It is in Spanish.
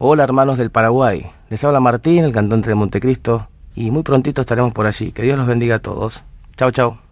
Hola hermanos del Paraguay, les habla Martín, el cantante de Montecristo, y muy prontito estaremos por allí. Que Dios los bendiga a todos. Chao, chao.